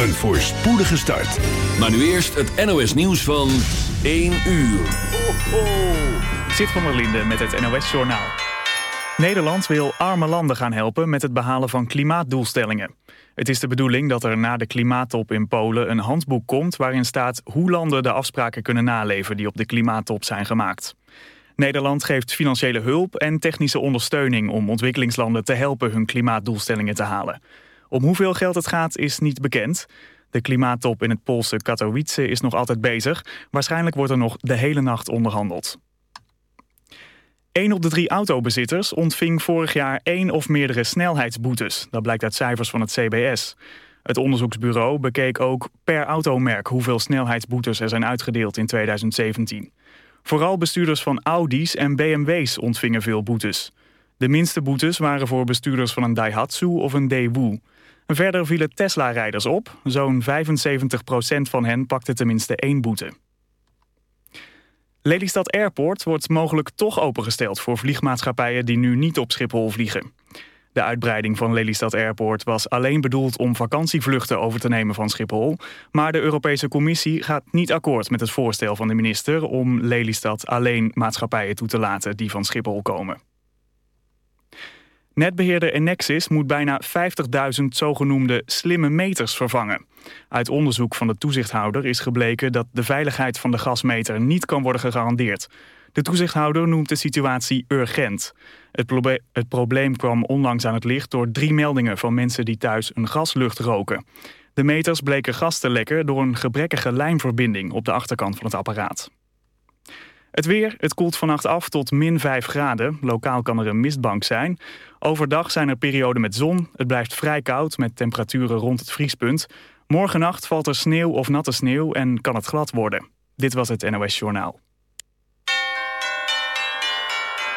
Een voorspoedige start. Maar nu eerst het NOS nieuws van 1 uur. Ho, ho. Zit van der Linde met het NOS Journaal. Nederland wil arme landen gaan helpen met het behalen van klimaatdoelstellingen. Het is de bedoeling dat er na de klimaattop in Polen een handboek komt... waarin staat hoe landen de afspraken kunnen naleven die op de klimaattop zijn gemaakt. Nederland geeft financiële hulp en technische ondersteuning... om ontwikkelingslanden te helpen hun klimaatdoelstellingen te halen. Om hoeveel geld het gaat is niet bekend. De klimaattop in het Poolse Katowice is nog altijd bezig. Waarschijnlijk wordt er nog de hele nacht onderhandeld. Een op de drie autobezitters ontving vorig jaar één of meerdere snelheidsboetes. Dat blijkt uit cijfers van het CBS. Het onderzoeksbureau bekeek ook per automerk hoeveel snelheidsboetes er zijn uitgedeeld in 2017. Vooral bestuurders van Audi's en BMW's ontvingen veel boetes. De minste boetes waren voor bestuurders van een Daihatsu of een Daewoo. Verder vielen Tesla-rijders op. Zo'n 75% van hen pakte tenminste één boete. Lelystad Airport wordt mogelijk toch opengesteld voor vliegmaatschappijen die nu niet op Schiphol vliegen. De uitbreiding van Lelystad Airport was alleen bedoeld om vakantievluchten over te nemen van Schiphol. Maar de Europese Commissie gaat niet akkoord met het voorstel van de minister om Lelystad alleen maatschappijen toe te laten die van Schiphol komen. Netbeheerder Enexis moet bijna 50.000 zogenoemde slimme meters vervangen. Uit onderzoek van de toezichthouder is gebleken dat de veiligheid van de gasmeter niet kan worden gegarandeerd. De toezichthouder noemt de situatie urgent. Het, het, probleem kwam onlangs aan het licht door drie meldingen van mensen die thuis een gaslucht roken. De meters bleken gas te lekken door een gebrekkige lijnverbinding op de achterkant van het apparaat. Het weer, het koelt vannacht af tot min 5 graden. Lokaal kan er een mistbank zijn. Overdag zijn er perioden met zon. Het blijft vrij koud met temperaturen rond het vriespunt. Morgennacht valt er sneeuw of natte sneeuw en kan het glad worden. Dit was het NOS Journaal.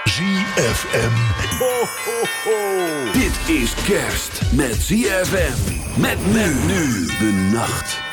ZFM. Ho, ho, ho. Dit is kerst met ZFM. Met men nu de nacht.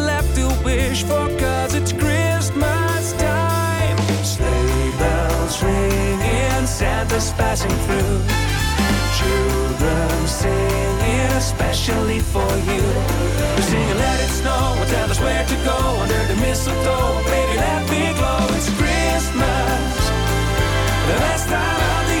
wish for, cause it's Christmas time. Sleigh bells ringing, Santa's passing through. Children singing, especially for you. We're singing, let it snow, tell us where to go under the mistletoe. Baby, let me glow, it's Christmas, the best time of the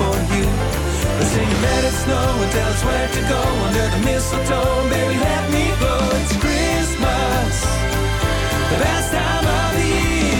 for you. They sing, let it snow and tell us where to go under the mistletoe. Baby, let me go, it's Christmas, the best time of the year.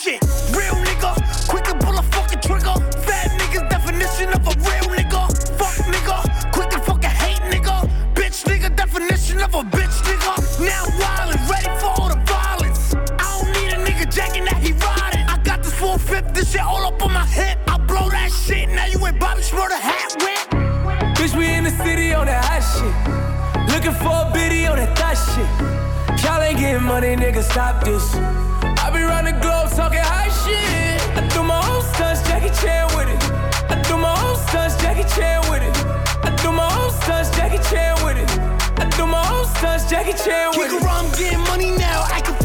Getting money, nigga, stop this. I be round the globe talking high shit. I do my own stunts, Jackie Chan with it. I do my own stunts, Jackie Chan with it. I do my own stunts, Jackie Chan with it. I do my own stunts, Jackie Chan with it. Kick around, I'm getting money now, acting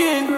It's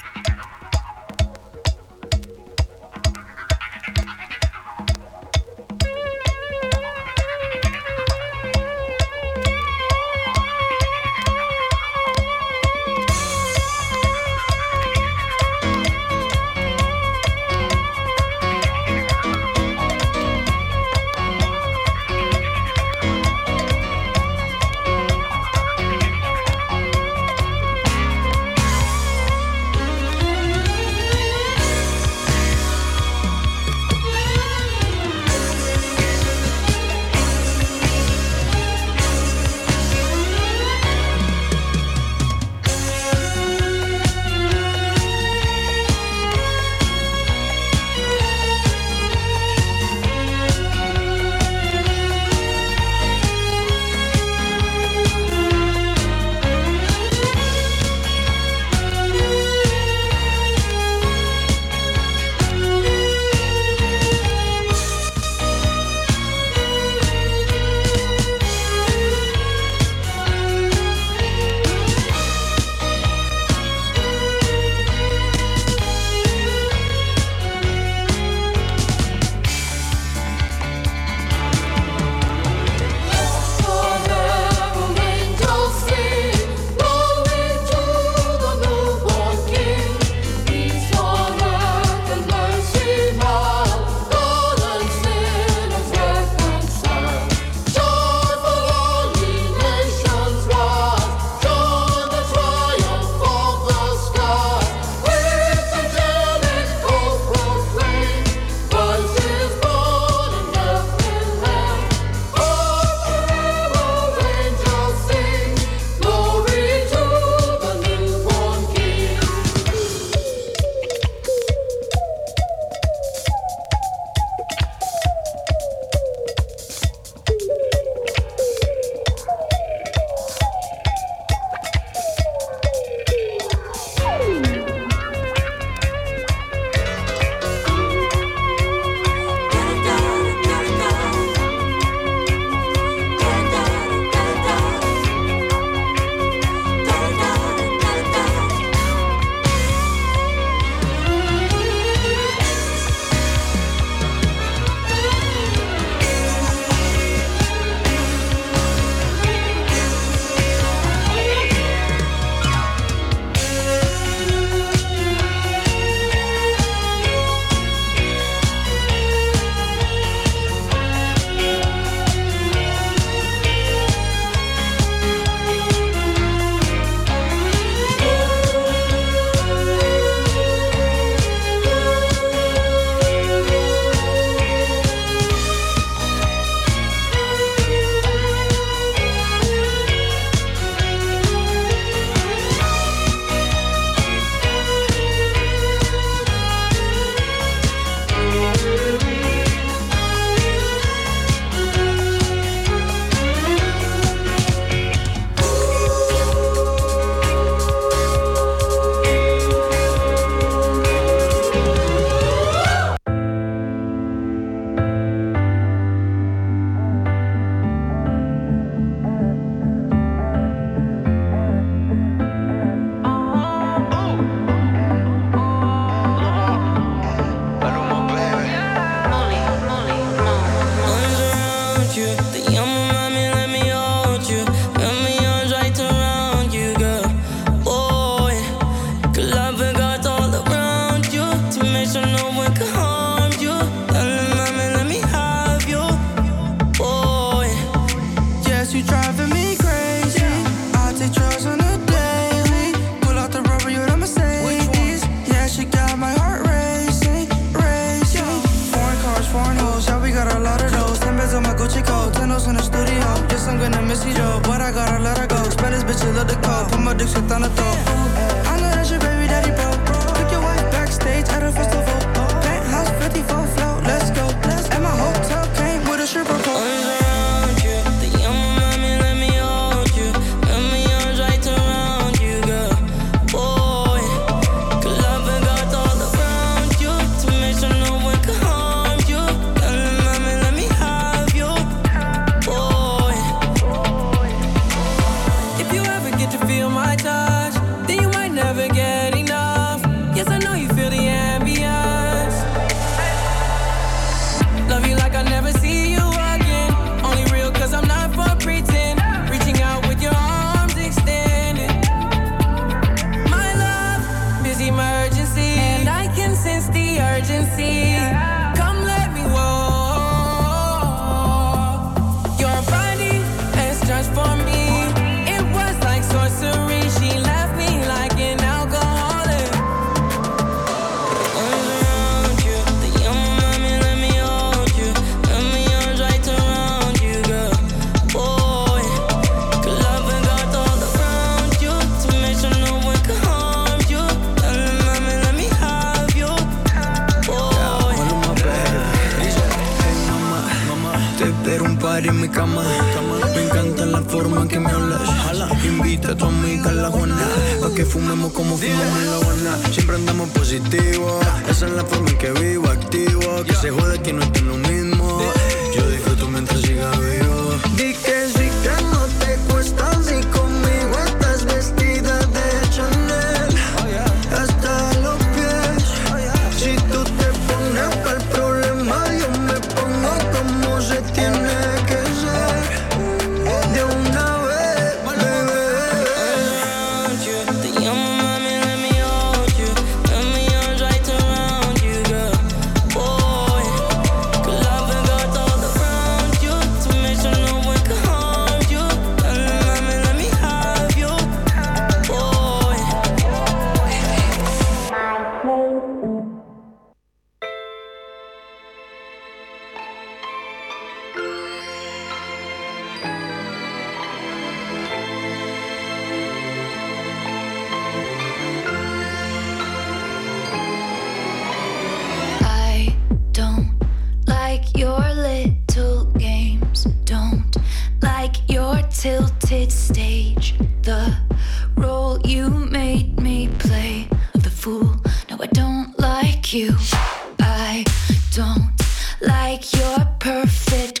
like you're perfect.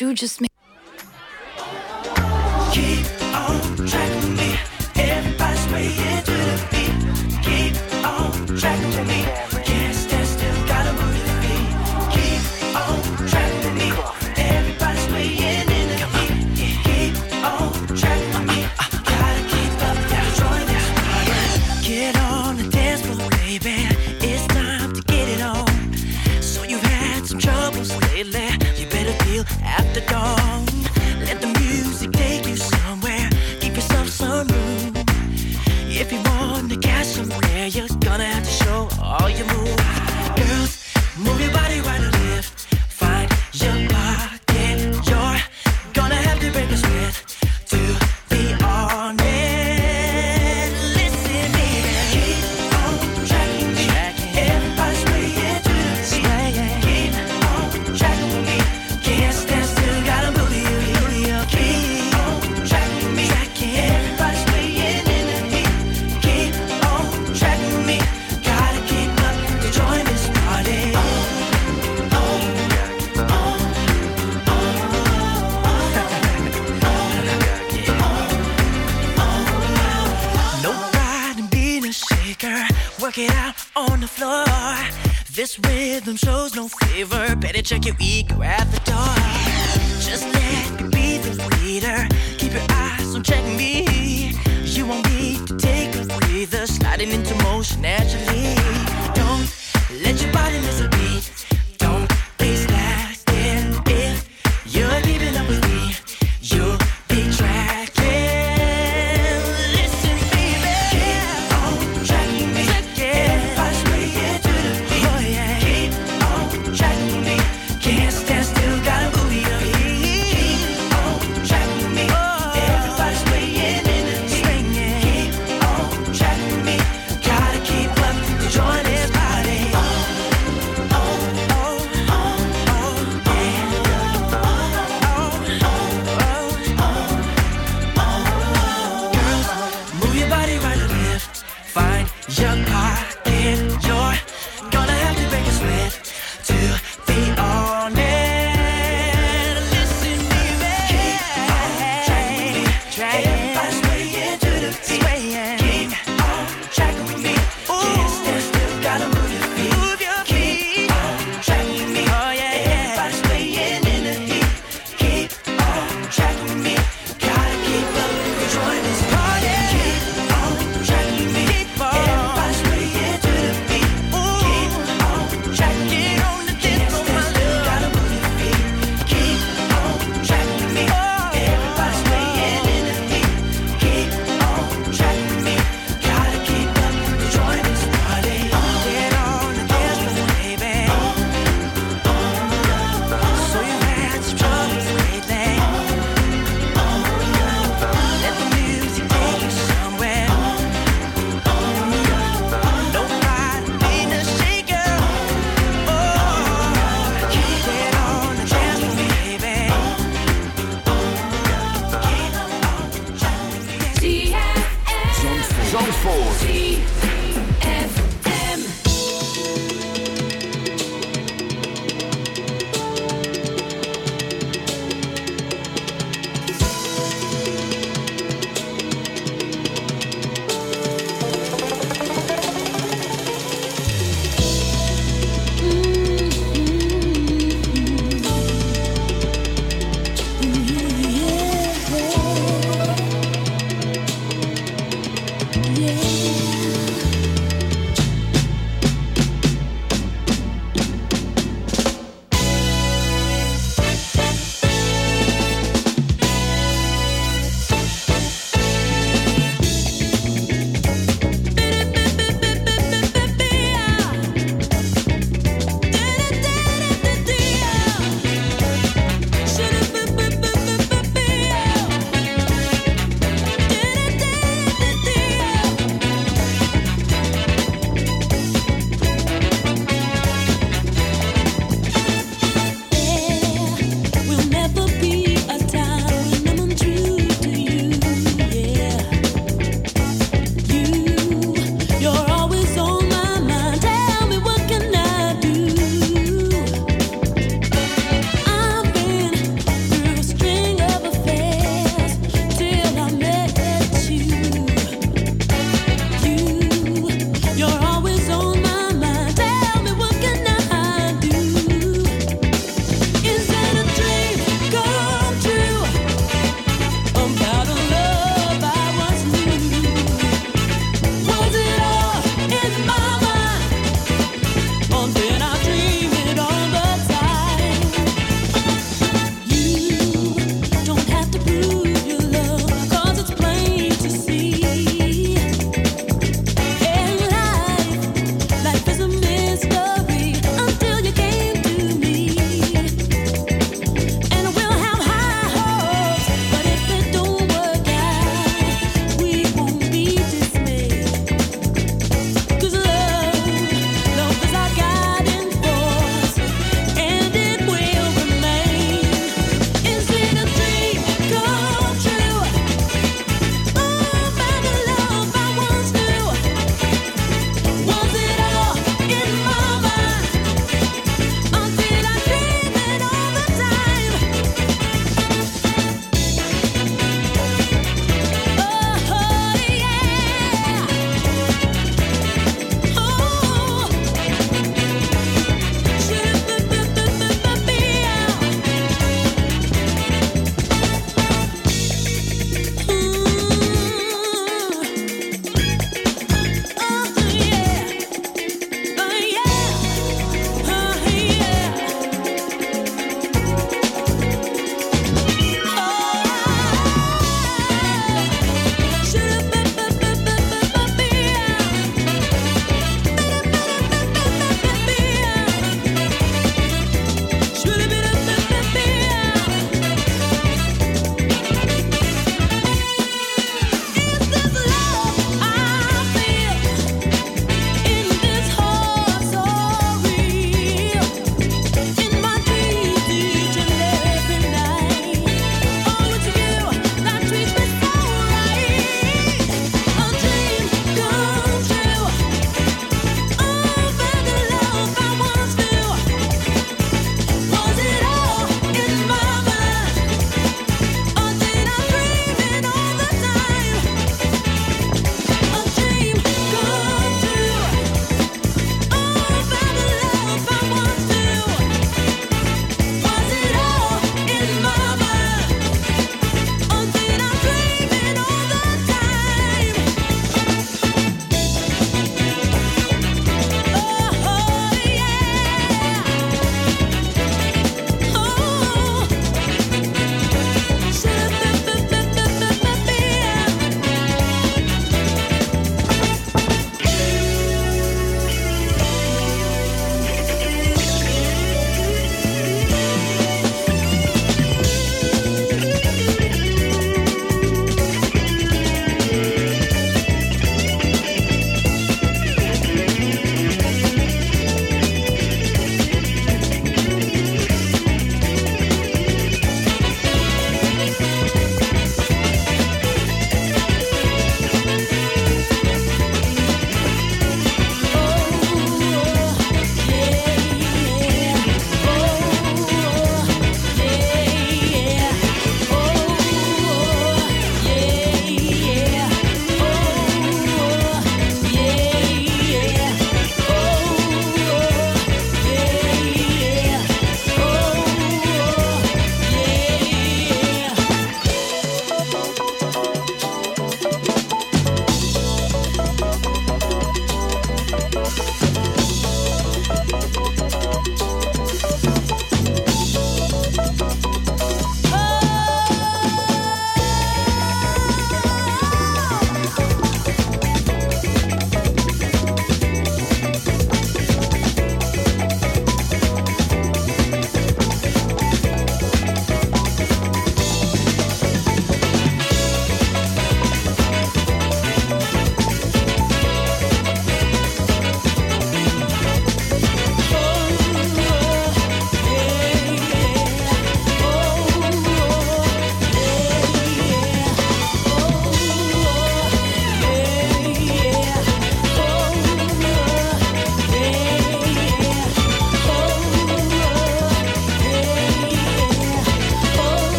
you just made check your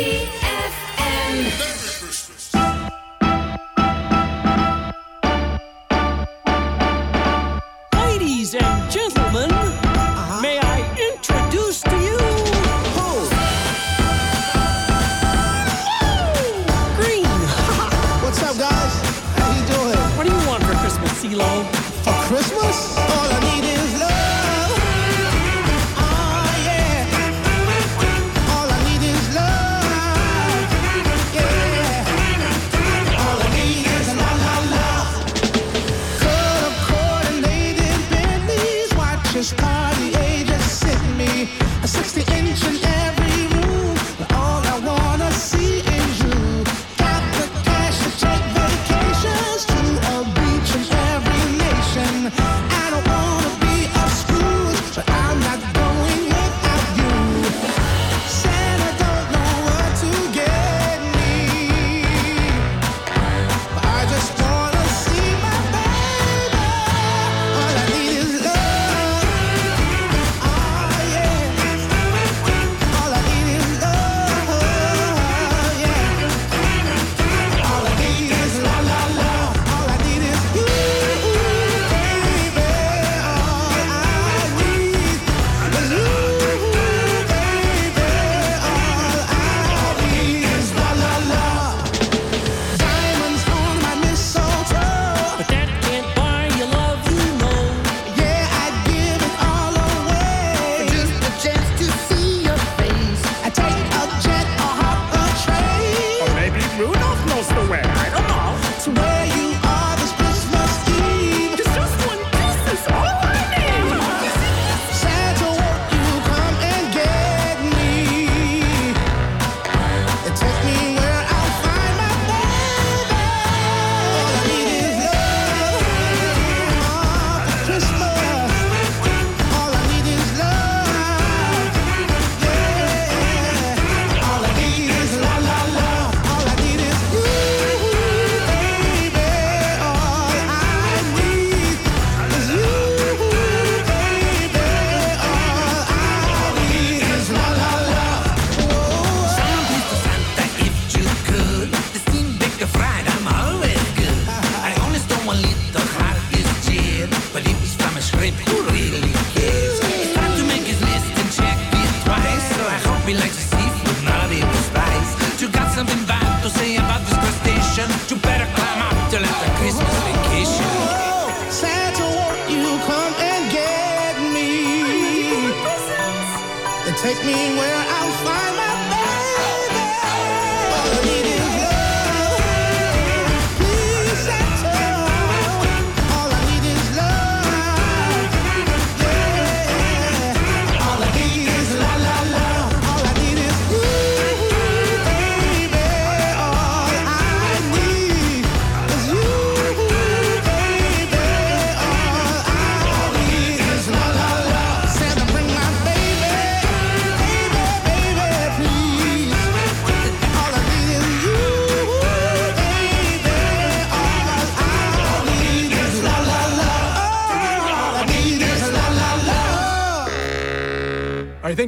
Ladies